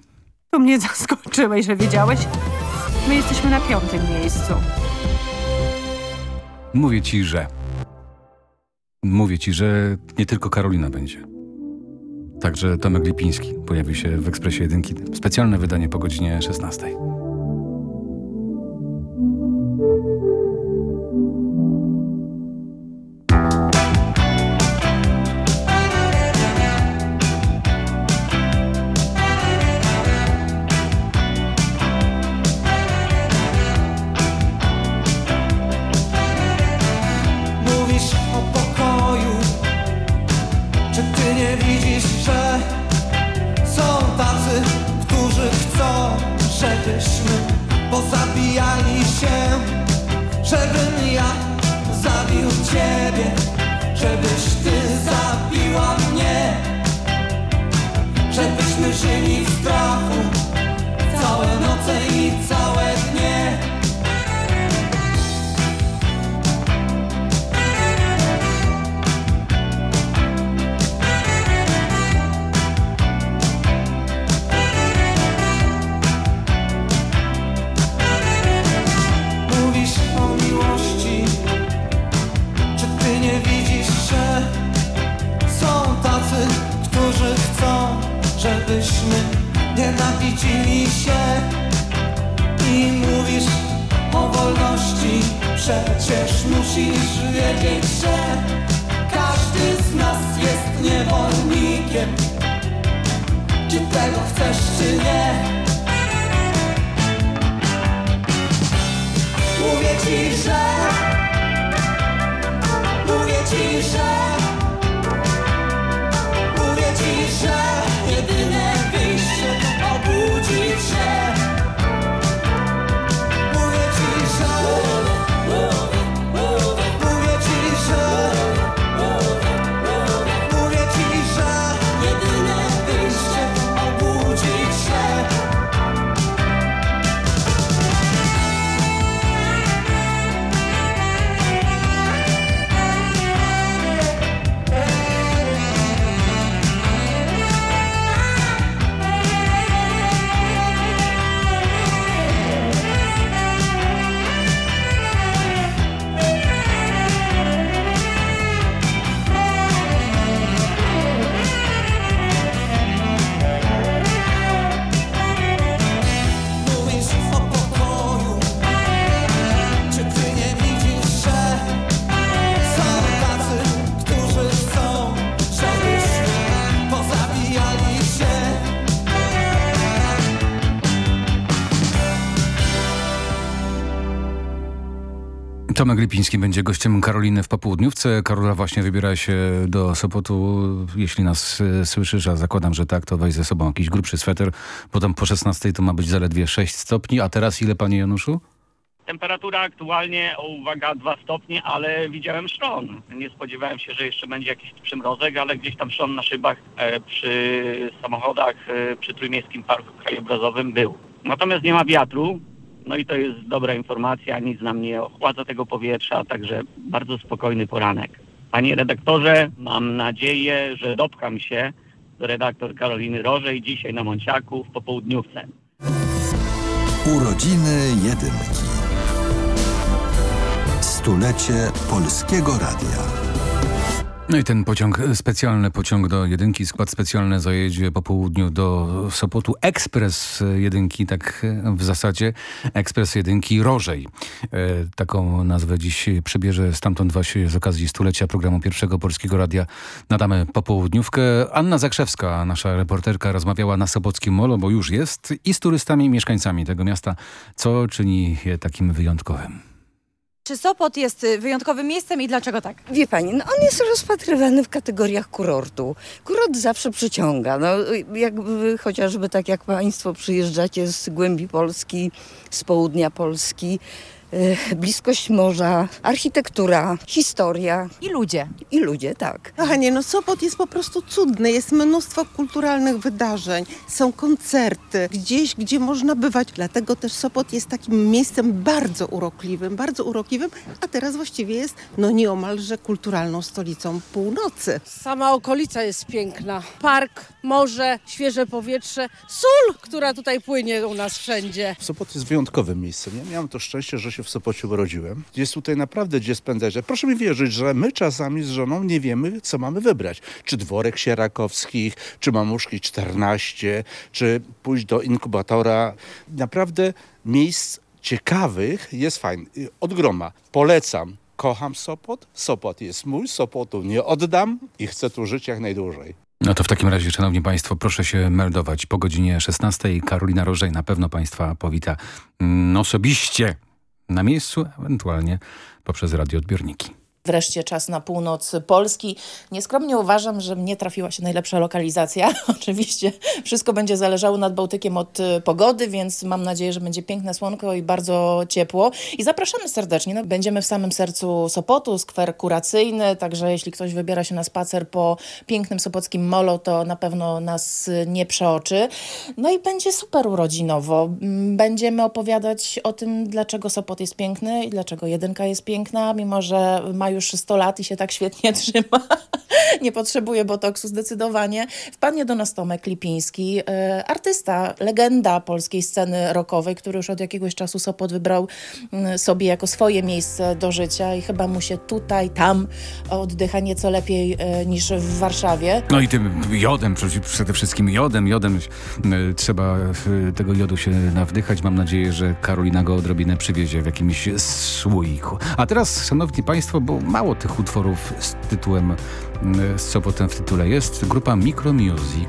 Tu mnie [LAUGHS] zaskoczyłeś, że wiedziałeś. My jesteśmy na piątym miejscu. Mówię ci, że... Mówię ci, że nie tylko Karolina będzie. Także Tomek Lipiński pojawi się w Ekspresie Jedynki. Specjalne wydanie po godzinie 16. musisz wiedzieć, że Każdy z nas jest niewolnikiem. Czy tego chcesz, czy nie Tomek Lipiński będzie gościem Karoliny w popołudniówce. Karola właśnie wybiera się do Sopotu. Jeśli nas y, słyszysz, a zakładam, że tak, to weź ze sobą jakiś grubszy sweter, bo tam po 16 to ma być zaledwie 6 stopni. A teraz ile, panie Januszu? Temperatura aktualnie, o uwaga, 2 stopnie, ale widziałem szron. Nie spodziewałem się, że jeszcze będzie jakiś przymrozek, ale gdzieś tam szron na szybach e, przy samochodach e, przy Trójmiejskim Parku Krajobrazowym był. Natomiast nie ma wiatru, no i to jest dobra informacja, nic nam nie ochładza tego powietrza, także bardzo spokojny poranek. Panie redaktorze, mam nadzieję, że dopcham się do redaktor Karoliny Rożej dzisiaj na Monciaku w popołudniówce. Urodziny jedynki. Stulecie Polskiego Radia. No i ten pociąg, specjalny pociąg do jedynki, skład specjalny zajedzie po południu do Sopotu. Ekspres jedynki, tak w zasadzie, ekspres jedynki Rożej. E, taką nazwę dziś przybierze stamtąd właśnie z okazji stulecia programu Pierwszego Polskiego Radia. Nadamy popołudniówkę. Anna Zakrzewska, nasza reporterka, rozmawiała na Sobockim Molo, bo już jest, i z turystami, i mieszkańcami tego miasta, co czyni je takim wyjątkowym. Czy Sopot jest y, wyjątkowym miejscem i dlaczego tak? Wie pani, no on jest rozpatrywany w kategoriach kurortu. Kurort zawsze przyciąga. No, jakby, chociażby tak jak państwo przyjeżdżacie z głębi Polski, z południa Polski, bliskość morza, architektura, historia. I ludzie. I ludzie, tak. Kochanie, no Sopot jest po prostu cudny. Jest mnóstwo kulturalnych wydarzeń. Są koncerty. Gdzieś, gdzie można bywać. Dlatego też Sopot jest takim miejscem bardzo urokliwym, bardzo urokliwym, a teraz właściwie jest no nieomalże kulturalną stolicą północy. Sama okolica jest piękna. Park, morze, świeże powietrze, sól, która tutaj płynie u nas wszędzie. Sopot jest wyjątkowym miejscem. Ja miałem to szczęście, że się w Sopocie urodziłem. Jest tutaj naprawdę gdzie spędzać. Proszę mi wierzyć, że my czasami z żoną nie wiemy, co mamy wybrać. Czy dworek Sierakowskich, czy Mamuszki 14, czy pójść do inkubatora. Naprawdę miejsc ciekawych jest fajny. Od groma. Polecam. Kocham Sopot. Sopot jest mój. Sopotu nie oddam i chcę tu żyć jak najdłużej. No to w takim razie, szanowni państwo, proszę się meldować po godzinie 16. Karolina Rożej na pewno państwa powita mm, osobiście na miejscu, ewentualnie poprzez radioodbiorniki. Wreszcie czas na północ Polski. Nieskromnie uważam, że mnie trafiła się najlepsza lokalizacja. [LAUGHS] Oczywiście wszystko będzie zależało nad Bałtykiem od y, pogody, więc mam nadzieję, że będzie piękne słonko i bardzo ciepło. I zapraszamy serdecznie. No, będziemy w samym sercu Sopotu, skwer kuracyjny, także jeśli ktoś wybiera się na spacer po pięknym sopockim molo, to na pewno nas nie przeoczy. No i będzie super urodzinowo. Mm, Będziemy opowiadać o tym, dlaczego Sopot jest piękny i dlaczego jedynka jest piękna, mimo że ma już 100 lat i się tak świetnie [LAUGHS] trzyma. nie potrzebuje botoksu zdecydowanie. Wpadnie do nas Tomek Lipiński, e, artysta, legenda polskiej sceny rockowej, który już od jakiegoś czasu Sopot wybrał mm, sobie jako swoje miejsce do życia i chyba mu się tutaj, tam oddycha nieco lepiej e, niż w Warszawie. No i tym jodem, przede- wszystkim jodem, jodem e, trzeba tego jodu się nawdychać. Mam nadzieję, że Karolina go odrobinę przywiezie w jakimś słoiku. A teraz, szanowni państwo, bo mało tych utworów z tytułem, m, z co potem w tytule jest, grupa Micromusic.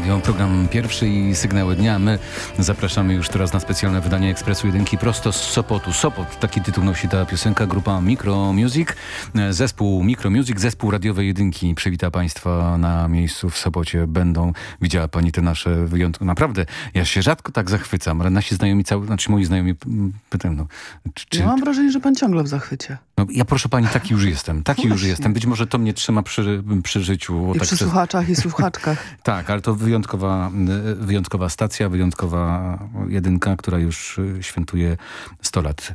Radio, program pierwszy i sygnały dnia. My zapraszamy już teraz na specjalne wydanie Ekspresu Jedynki prosto z Sopotu. Sopot, taki tytuł nosi ta piosenka, grupa Micro Music, zespół Micro Music, zespół radiowej Jedynki. Przywita Państwa na miejscu w Sopocie. Będą, widziała Pani te nasze wyjątki. Naprawdę, ja się rzadko tak zachwycam, ale nasi znajomi, cały, znaczy moi znajomi mm, pytają, no, czy, czy, Ja mam wrażenie, że pan ciągle w zachwycie. no, ja proszę Pani, taki już jestem, taki już Właśnie. jestem. Być może to mnie trzyma przy, przy życiu. I tak przy przez- słuchaczach i słuchaczkach. [LAUGHS] tak, ale to wyjątkowa, y, wyjątkowa stacja, wyjątkowa jedynka, która już y, świętuje 100 lat.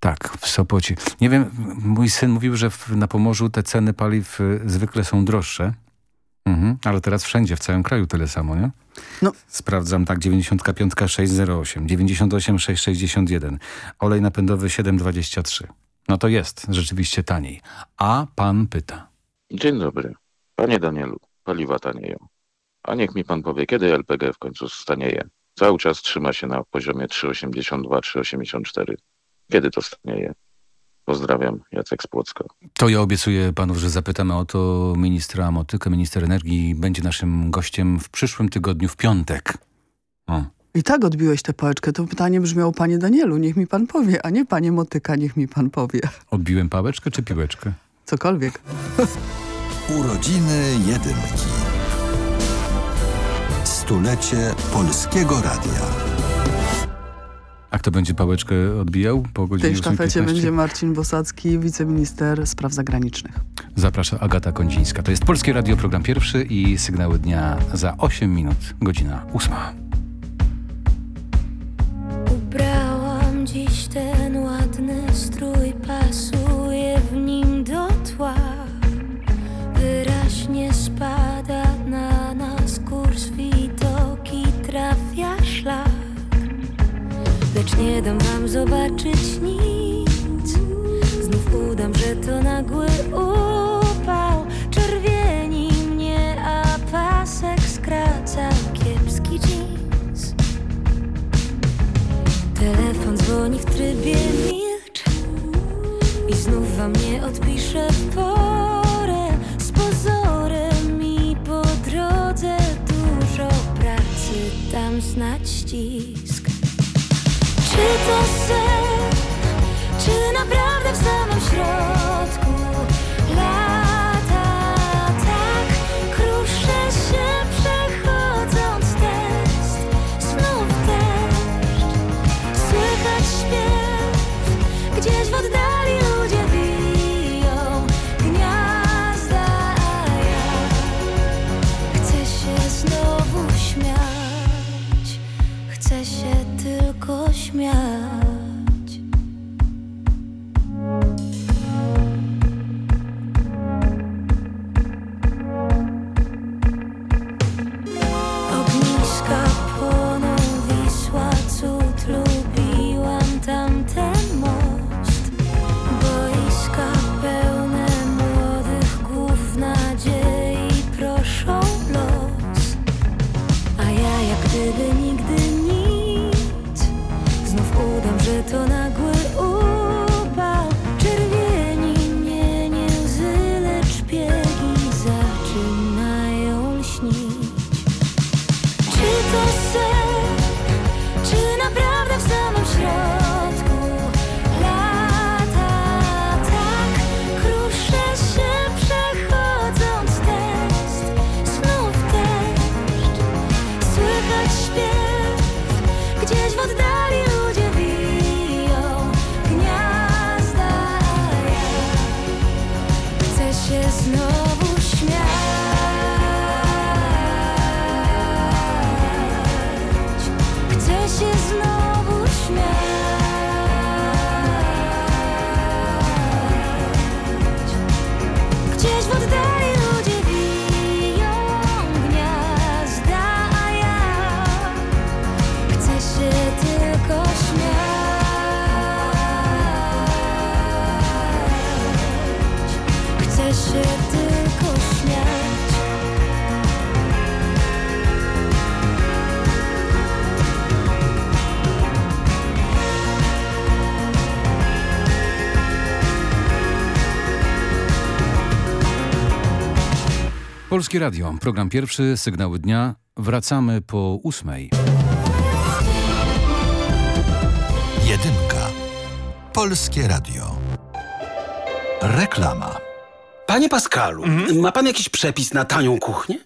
Tak, w Sopocie. Nie wiem, mój syn mówił, że w, na Pomorzu te ceny paliw y, zwykle są droższe. Mhm, ale teraz wszędzie, w całym kraju tyle samo, nie? No. Sprawdzam tak, 95 608, 98 661, olej napędowy 723. No to jest rzeczywiście taniej. A pan pyta. Dzień dobry. Panie Danielu, paliwa tanieją. A niech mi pan powie, kiedy LPG w końcu stanieje? Cały czas trzyma się na poziomie 3,82, 3,84. Kiedy to stanieje? Pozdrawiam, Jacek z Płocka. To ja obiecuję panów, że zapytamy o to ministra Motykę. Minister energii będzie naszym gościem w przyszłym tygodniu, w piątek. O. I tak odbiłeś tę pałeczkę. To pytanie brzmiało, panie Danielu, niech mi pan powie, a nie panie Motyka, niech mi pan powie. Odbiłem pałeczkę czy piłeczkę? Cokolwiek. Urodziny Jedynki. Stulecie Polskiego Radia. A kto będzie pałeczkę odbijał po W godzinie tej sztafecie 8.15? będzie Marcin Bosacki, wiceminister spraw zagranicznych. Zaprasza Agata Kondzińska. To jest Polskie Radio, program pierwszy i sygnały dnia za 8 minut, godzina 8. Lecz nie dam wam zobaczyć nic. Znów udam, że to nagły upał. Czerwieni mnie, a pasek skraca kiepski jeans. Telefon dzwoni w trybie milcz I znów wam nie odpiszę w porę Z pozorem i po drodze dużo pracy Tam znać ścisk czy naprawdę w samym środku Polskie Radio, program pierwszy, sygnały dnia. Wracamy po ósmej. Jedynka. Polskie Radio. Reklama. Panie Pascalu, ma pan jakiś przepis na tanią kuchnię?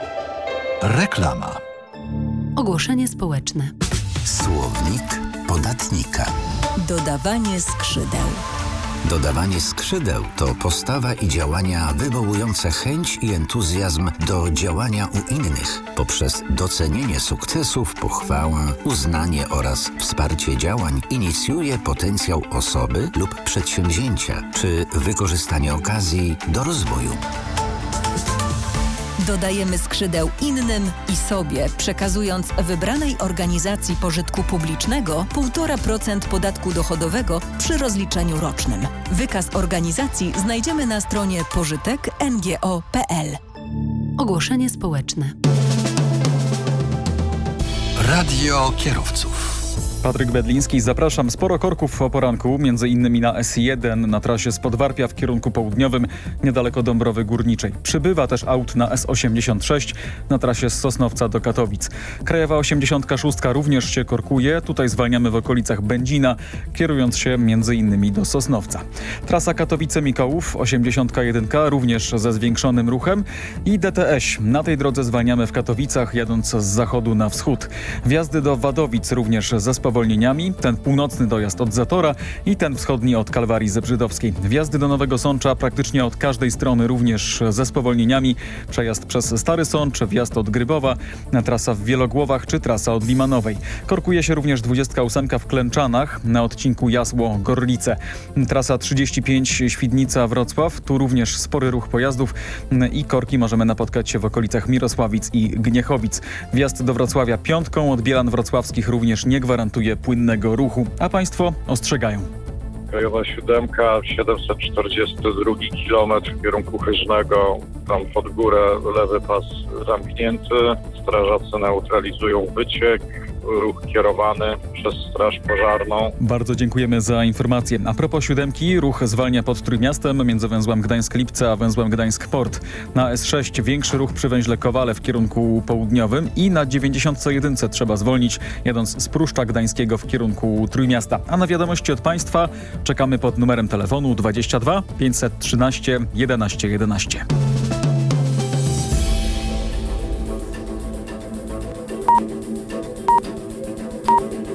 Reklama. Ogłoszenie społeczne. Słownik podatnika. Dodawanie skrzydeł. Dodawanie skrzydeł to postawa i działania wywołujące chęć i entuzjazm do działania u innych poprzez docenienie sukcesów, pochwałę, uznanie oraz wsparcie działań inicjuje potencjał osoby lub przedsięwzięcia czy wykorzystanie okazji do rozwoju. Dodajemy skrzydeł innym i sobie, przekazując wybranej organizacji pożytku publicznego 1,5% podatku dochodowego przy rozliczeniu rocznym. Wykaz organizacji znajdziemy na stronie pożytek.ngo.pl. Ogłoszenie społeczne. Radio kierowców. Patryk Bedliński, zapraszam. Sporo korków o poranku, między innymi na S1 na trasie z Podwarpia w kierunku południowym, niedaleko Dąbrowy Górniczej. Przybywa też aut na S86 na trasie z Sosnowca do Katowic. Krajowa 86 również się korkuje, tutaj zwalniamy w okolicach Będzina, kierując się między innymi do Sosnowca. Trasa Katowice-Mikołów 81 również ze zwiększonym ruchem i DTS. Na tej drodze zwalniamy w Katowicach, jadąc z zachodu na wschód. Wjazdy do Wadowic również ze spowolnieniami, ten północny dojazd od Zatora i ten wschodni od Kalwarii Zebrzydowskiej. Wjazdy do Nowego Sącza praktycznie od każdej strony również ze spowolnieniami. Przejazd przez Stary Sącz, wjazd od Grybowa, trasa w Wielogłowach czy trasa od Limanowej. Korkuje się również 28 w Klęczanach na odcinku Jasło-Gorlice. Trasa 35 Świdnica-Wrocław, tu również spory ruch pojazdów i korki możemy napotkać się w okolicach Mirosławic i Gniechowic. Wjazd do Wrocławia piątką od Bielan Wrocławskich również nie gwarantuje płynnego ruchu, a państwo ostrzegają. Krajowa siódemka, 742 km w kierunku Chyżnego, tam pod górę lewy pas zamknięty, strażacy neutralizują wyciek, ruch kierowany przez Straż Pożarną. Bardzo dziękujemy za informację. A propos siódemki, ruch zwalnia pod Trójmiastem między węzłem Gdańsk-Lipce a węzłem Gdańsk-Port. Na S6 większy ruch przy węźle Kowale w kierunku południowym i na 91 trzeba zwolnić, jadąc z Pruszcza Gdańskiego w kierunku Trójmiasta. A na wiadomości od Państwa czekamy pod numerem telefonu 22 513 11 11.